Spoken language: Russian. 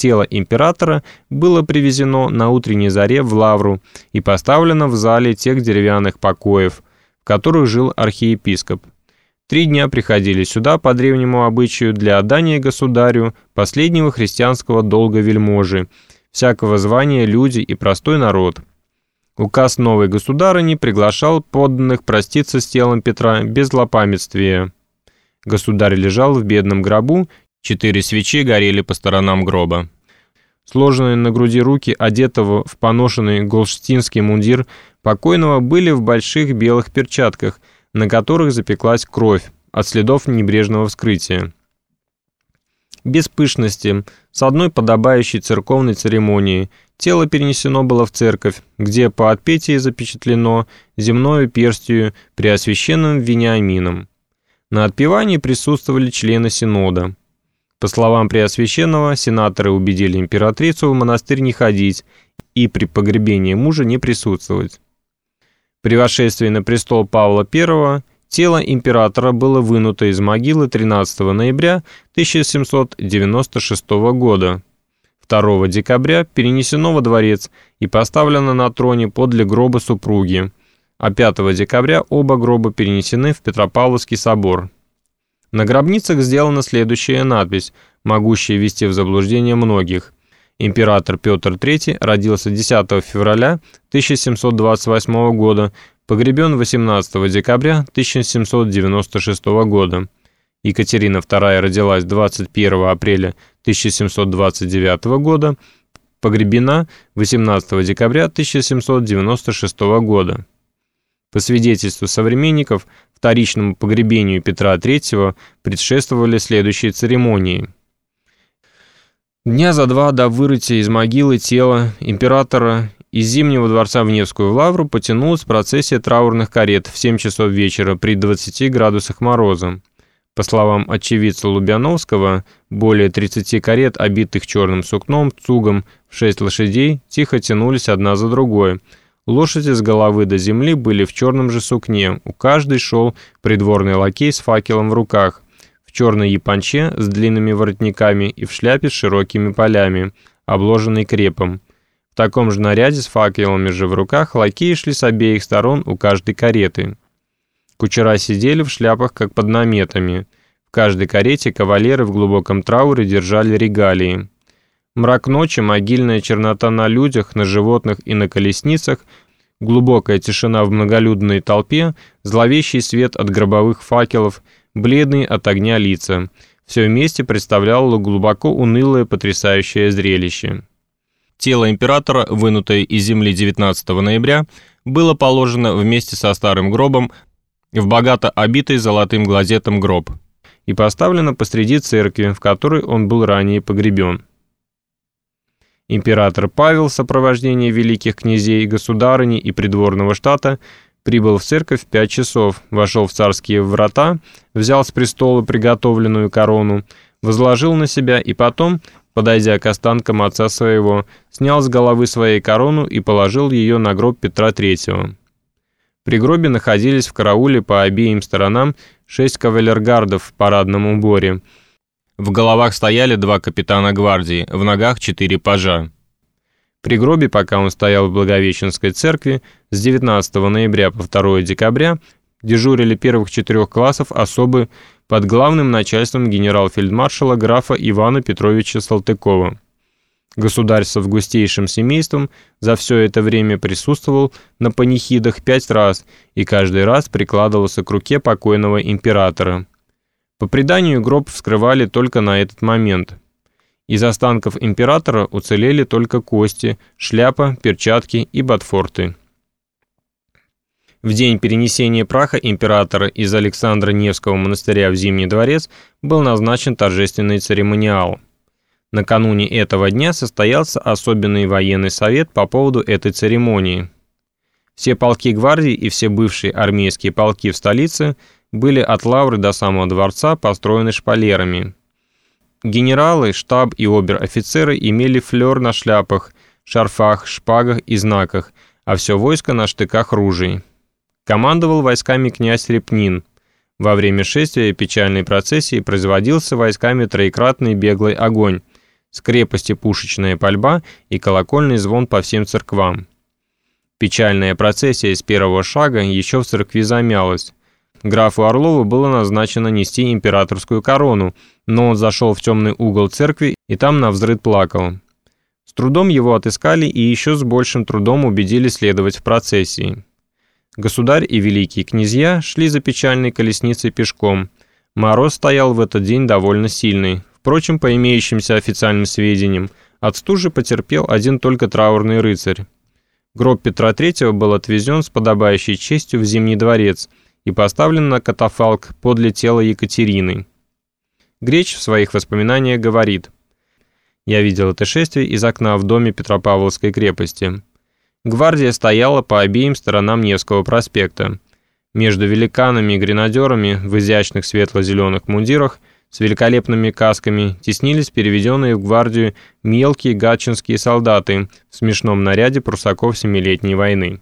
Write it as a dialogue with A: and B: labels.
A: Тело императора было привезено на утренней заре в Лавру и поставлено в зале тех деревянных покоев, в которых жил архиепископ. Три дня приходили сюда по древнему обычаю для отдания государю последнего христианского долга вельможи, всякого звания люди и простой народ. Указ новой государыни приглашал подданных проститься с телом Петра без злопамятствия. Государь лежал в бедном гробу, четыре свечи горели по сторонам гроба. Сложенные на груди руки, одетого в поношенный голштинский мундир покойного были в больших белых перчатках, на которых запеклась кровь от следов небрежного вскрытия. Без пышности, с одной подобающей церковной церемонии, тело перенесено было в церковь, где по отпетии запечатлено земною перстью преосвященным Вениамином. На отпевании присутствовали члены Синода. По словам Преосвященного, сенаторы убедили императрицу в монастырь не ходить и при погребении мужа не присутствовать. При восшествии на престол Павла I тело императора было вынуто из могилы 13 ноября 1796 года. 2 декабря перенесено во дворец и поставлено на троне подле гроба супруги, а 5 декабря оба гроба перенесены в Петропавловский собор. На гробницах сделана следующая надпись, могущая ввести в заблуждение многих. Император Петр III родился 10 февраля 1728 года, погребен 18 декабря 1796 года. Екатерина II родилась 21 апреля 1729 года, погребена 18 декабря 1796 года. По свидетельству современников, вторичному погребению Петра III предшествовали следующие церемонии. Дня за два до вырытия из могилы тела императора из Зимнего дворца в Невскую лавру потянулась процессия траурных карет в 7 часов вечера при 20 градусах мороза. По словам очевидца Лубяновского, более 30 карет, обитых черным сукном, цугом, в 6 лошадей, тихо тянулись одна за другой – Лошади с головы до земли были в черном же сукне, у каждой шел придворный лакей с факелом в руках, в черной японче с длинными воротниками и в шляпе с широкими полями, обложенной крепом. В таком же наряде с факелами же в руках лакеи шли с обеих сторон у каждой кареты. Кучера сидели в шляпах, как под наметами. В каждой карете кавалеры в глубоком трауре держали регалии. Мрак ночи, могильная чернота на людях, на животных и на колесницах, глубокая тишина в многолюдной толпе, зловещий свет от гробовых факелов, бледные от огня лица. Все вместе представляло глубоко унылое потрясающее зрелище. Тело императора, вынутое из земли 19 ноября, было положено вместе со старым гробом в богато обитый золотым глазетом гроб и поставлено посреди церкви, в которой он был ранее погребен. Император Павел в сопровождении великих князей, государыни и придворного штата прибыл в церковь в пять часов, вошел в царские врата, взял с престола приготовленную корону, возложил на себя и потом, подойдя к останкам отца своего, снял с головы своей корону и положил ее на гроб Петра III. При гробе находились в карауле по обеим сторонам шесть кавалергардов в парадном уборе – в головах стояли два капитана гвардии, в ногах четыре пажа. При гробе, пока он стоял в Благовещенской церкви, с 19 ноября по 2 декабря дежурили первых четырех классов особы под главным начальством генерал-фельдмаршала графа Ивана Петровича Салтыкова. Государь с августейшим семейством за все это время присутствовал на панихидах пять раз и каждый раз прикладывался к руке покойного императора. По преданию, гроб вскрывали только на этот момент. Из останков императора уцелели только кости, шляпа, перчатки и ботфорты. В день перенесения праха императора из Александра Невского монастыря в Зимний дворец был назначен торжественный церемониал. Накануне этого дня состоялся особенный военный совет по поводу этой церемонии. Все полки гвардии и все бывшие армейские полки в столице – были от Лавры до самого дворца построены шпалерами. Генералы, штаб и обер-офицеры имели флер на шляпах, шарфах, шпагах и знаках, а все войско на штыках ружей. Командовал войсками князь Репнин. Во время шествия печальной процессии производился войсками троекратный беглый огонь. С крепости пушечная пальба и колокольный звон по всем церквам. Печальная процессия с первого шага еще в церкви замялась. Графу Орлову было назначено нести императорскую корону, но он зашел в темный угол церкви и там навзрыд плакал. С трудом его отыскали и еще с большим трудом убедили следовать в процессии. Государь и великие князья шли за печальной колесницей пешком. Мороз стоял в этот день довольно сильный. Впрочем, по имеющимся официальным сведениям, от стужи потерпел один только траурный рыцарь. Гроб Петра III был отвезен с подобающей честью в Зимний дворец и поставлен на катафалк подле тела Екатерины. Греч в своих воспоминаниях говорит «Я видел это шествие из окна в доме Петропавловской крепости». Гвардия стояла по обеим сторонам Невского проспекта. Между великанами и гренадерами в изящных светло-зеленых мундирах с великолепными касками теснились переведенные в гвардию мелкие гатчинские солдаты в смешном наряде прусаков Семилетней войны.